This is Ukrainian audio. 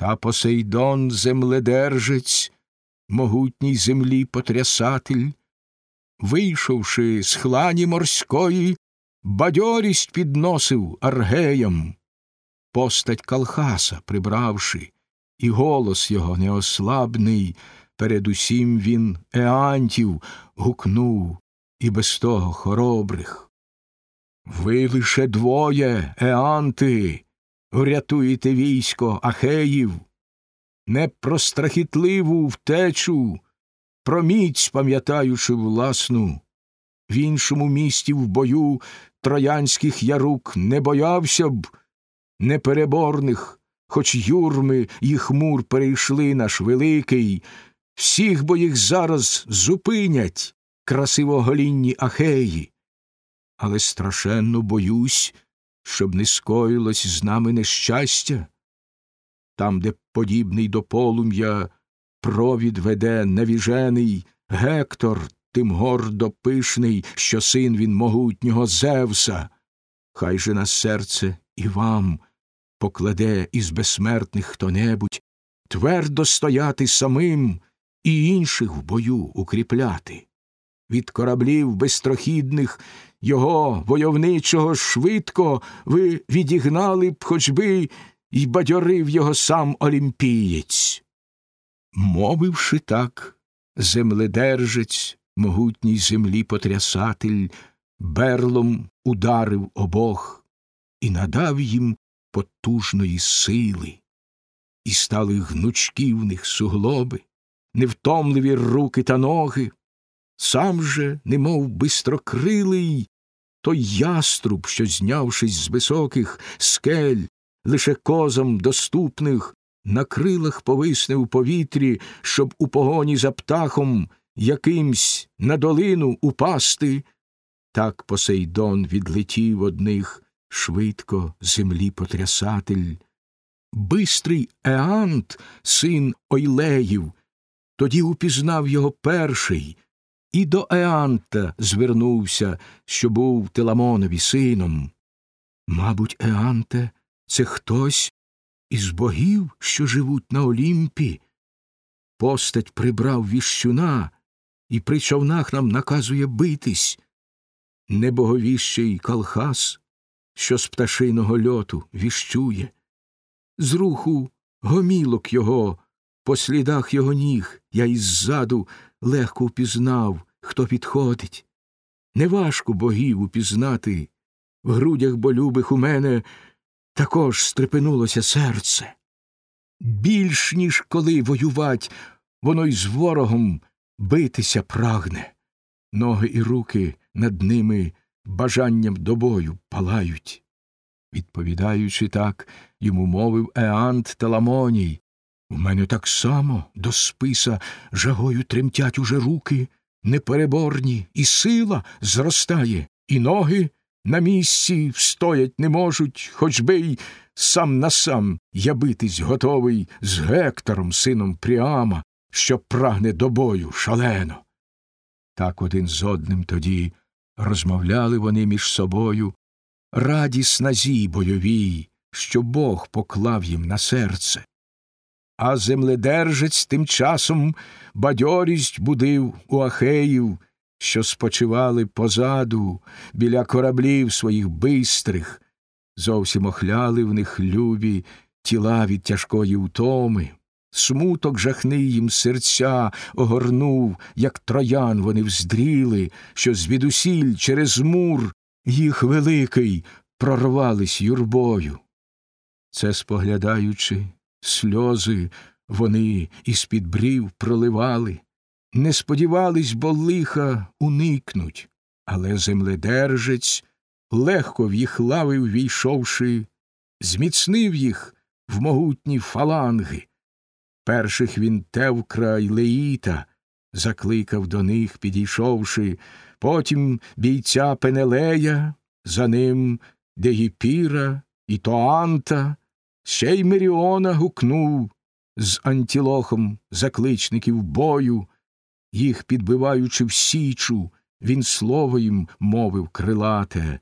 Та Посейдон земледержець, могутній землі потрясатель, вийшовши з хлані морської, бадьорість підносив аргеям, постать Калхаса прибравши, і голос його неослабний, передусім він еантів гукнув і без того хоробрих. Ви лише двоє, еанти, врятуєте військо Ахеїв, не про страхітливу втечу, про міць пам'ятаючи власну, в іншому місті в бою троянських ярук не боявся б непереборних, хоч юрми їх мур перейшли наш великий, всіх бо їх зараз зупинять красивоголінні ахеї. Але страшенно боюсь, щоб не скоїлось з нами нещастя. Там, де подібний до полум'я провід веде навіжений Гектор, тим гордо пишний, що син він могутнього Зевса, хай же на серце і вам покладе із безсмертних хто небудь, твердо стояти самим і інших в бою укріпляти. Від кораблів безстрохідних його войовничого швидко ви відігнали б, хоч би й бадьорив його сам олімпієць. Мовивши так, земледержець, могутній землі потрясатель, берлом ударив обох і надав їм потужної сили, і стали гнучкі в них суглоби, невтомливі руки та ноги, сам же, немов бистрокрилий, той яструб, що, знявшись з високих скель, лише козам доступних, на крилах повисне у повітрі, щоб у погоні за птахом якимсь на долину упасти. Так Посейдон відлетів одних швидко землі потрясатель. Бистрий Еант, син Ойлеїв, тоді упізнав його перший, і до Еанта звернувся, що був Теламонові сином. Мабуть, Еанте, це хтось із богів, що живуть на Олімпі. Постать прибрав віщуна і при човнах нам наказує битись. Небоговіщий Калхас, що з пташиного льоту віщує, з руху гомілок його, по слідах його ніг я іззаду легко впізнав, хто підходить. Неважко богів упізнати, в грудях болюбих у мене також стрепенулося серце. Більш ніж коли воювать, воно й з ворогом битися прагне. Ноги і руки над ними бажанням до бою палають. Відповідаючи так, йому мовив Еант Теламоній. В мене так само до списа жагою тремтять уже руки, непереборні, і сила зростає, і ноги на місці встоять не можуть, хоч би й сам на сам я битись готовий з Гектором, сином Пріама, що прагне до бою шалено. Так один з одним тоді розмовляли вони між собою, раді сназі бойовій, що Бог поклав їм на серце. А земледержець тим часом бадьорість будив у Ахеїв, що спочивали позаду біля кораблів своїх бистрих, зовсім охляли в них любі тіла від тяжкої утоми. Смуток жахний їм серця огорнув, як троян вони вздріли, що звідусіль через мур їх великий прорвались юрбою. Це споглядаючи, сльози вони із під брів проливали, не сподівались, бо лиха уникнуть, але земледержець, легко в їх лави ввійшовши, зміцнив їх в могутні фаланги. Перших він Тевкра й Леїта закликав до них, підійшовши, потім бійця Пенелея, за ним Дегіпіра і Тоанта, ще й Меріона гукнув з антілохом закличників бою, їх підбиваючи в січу, він слово їм мовив крилате